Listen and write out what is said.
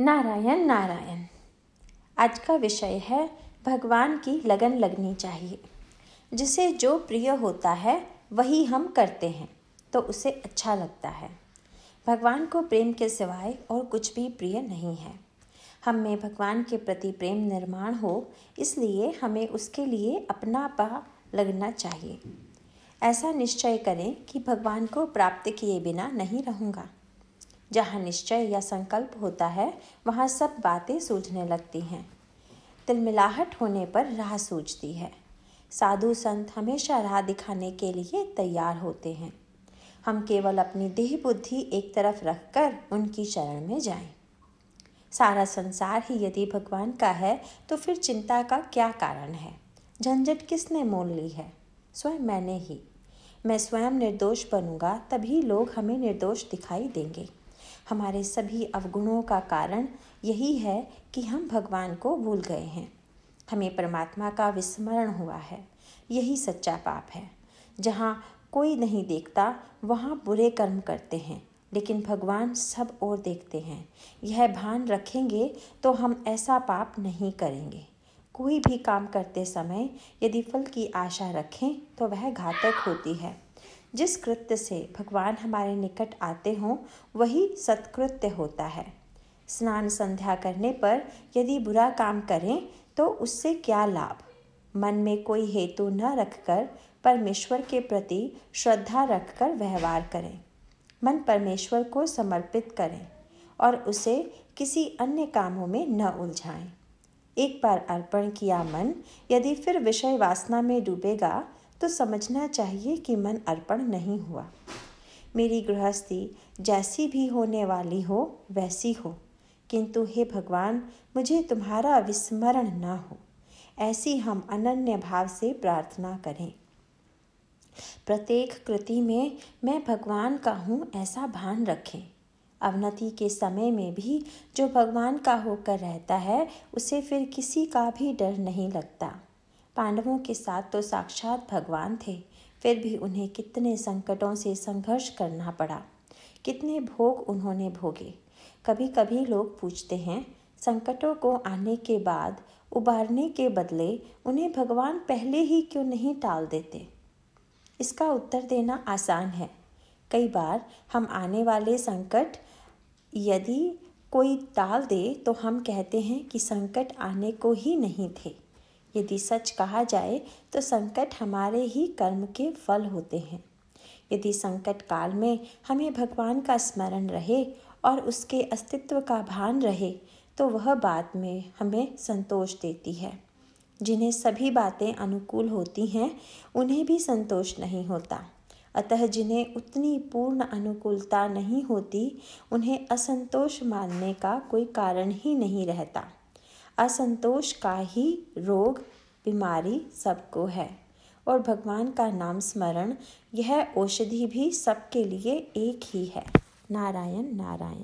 नारायण नारायण। आज का विषय है, भगवान की लगन लगनी चाहिए। जिसे जो प्रिय होता है, वही हम करते हैं तो उसे अच्छा लगता है। भगवान को प्रेम के सिवाय और कुछ भी प्रिय नहीं है। हम में भगवान के प्रति प्रेम निर्माण हो, इसलिए हमें उसके लिए अपना पा लगना चाहिए। ऐसा निश्चय करें कि भगवान को प्राप्त किए बिना नहीं रहूँगा। जहाँ निश्चय या संकल्प होता है, वहाँ सब बातें सूझने लगती हैं। तिलमिलाहट होने पर राह सूझती है। साधु संत हमेशा राह दिखाने के लिए तैयार होते हैं। हम केवल अपनी देह बुद्धि एक तरफ़ रखकर उनकी शरण में जाएँ। सारा संसार ही यदि भगवान का है तो फिर चिंता का क्या कारण है? झंझट किसने मोल ली है? स्वयं मैंने ही। मैं स्वयं निर्दोष बनूँगा, तभी लोग हमें निर्दोष दिखाई देंगे। हमारे सभी अवगुणों का कारण यही है कि हम भगवान को भूल गए हैं। हमें परमात्मा का विस्मरण हुआ है। यही सच्चा पाप है। जहाँ कोई नहीं देखता, वहाँ बुरे कर्म करते हैं। लेकिन भगवान सब और देखते हैं। यह भान रखेंगे तो हम ऐसा पाप नहीं करेंगे। कोई भी काम करते समय यदि फल की आशा रखें तो वह घातक होती है। जिस कृत्य से भगवान हमारे निकट आते हों, वही सत्कृत्य होता है। स्नान संध्या करने पर यदि बुरा काम करें तो उससे क्या लाभ? मन में कोई हेतु न रखकर परमेश्वर के प्रति श्रद्धा रखकर व्यवहार करें। मन परमेश्वर को समर्पित करें और उसे किसी अन्य कामों में न उलझाएँ। एक बार अर्पण किया मन, यदि फिर विषय वासना में डूबेगा तो समझना चाहिए कि मन अर्पण नहीं हुआ। मेरी गृहस्थी जैसी भी होने वाली हो, वैसी हो। किंतु हे भगवान, मुझे तुम्हारा विस्मरण न हो। ऐसी हम अनन्य भाव से प्रार्थना करें। प्रत्येक कृति में मैं भगवान का हूँ ऐसा भान रखें। अवनति के समय में भी जो भगवान का होकर रहता है, उसे फिर किसी का भी डर नहीं लगता। पांडवों के साथ तो साक्षात भगवान थे, फिर भी उन्हें कितने संकटों से संघर्ष करना पड़ा। कितने भोग उन्होंने भोगे। कभी कभी लोग पूछते हैं, संकटों को आने के बाद, उबारने के बदले उन्हें भगवान पहले ही क्यों नहीं टाल देते? इसका उत्तर देना आसान है। कई बार हम आने वाले संकट यदि कोई टाल दे तो हम कहते हैं कि संकट आने को ही नहीं थे। यदि सच कहा जाए तो संकट हमारे ही कर्म के फल होते हैं। यदि संकट काल में हमें भगवान का स्मरण रहे और उसके अस्तित्व का भान रहे तो वह बात में हमें संतोष देती है। जिन्हें सभी बातें अनुकूल होती हैं, उन्हें भी संतोष नहीं होता। अतः जिन्हें उतनी पूर्ण अनुकूलता नहीं होती, उन्हें असंतोष मानने का कोई कारण ही नहीं रहता। असंतोष का ही रोग बीमारी सबको है। और भगवान का नाम स्मरण, यह औषधि भी सबके लिए एक ही है। नारायण नारायण।